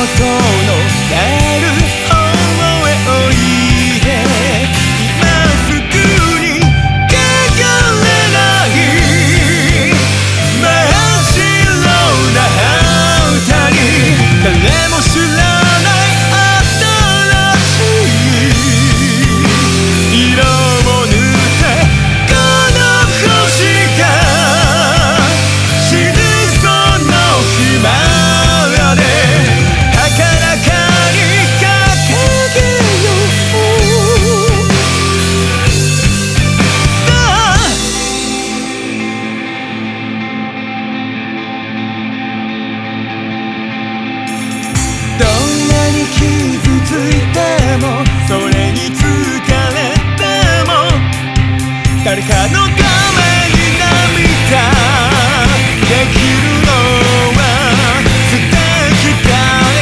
Welcome. 誰かのために涙できるのは素敵だね。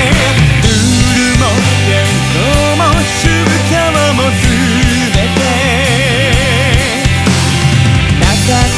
ルールも伝統も渋沢も全て。なかっ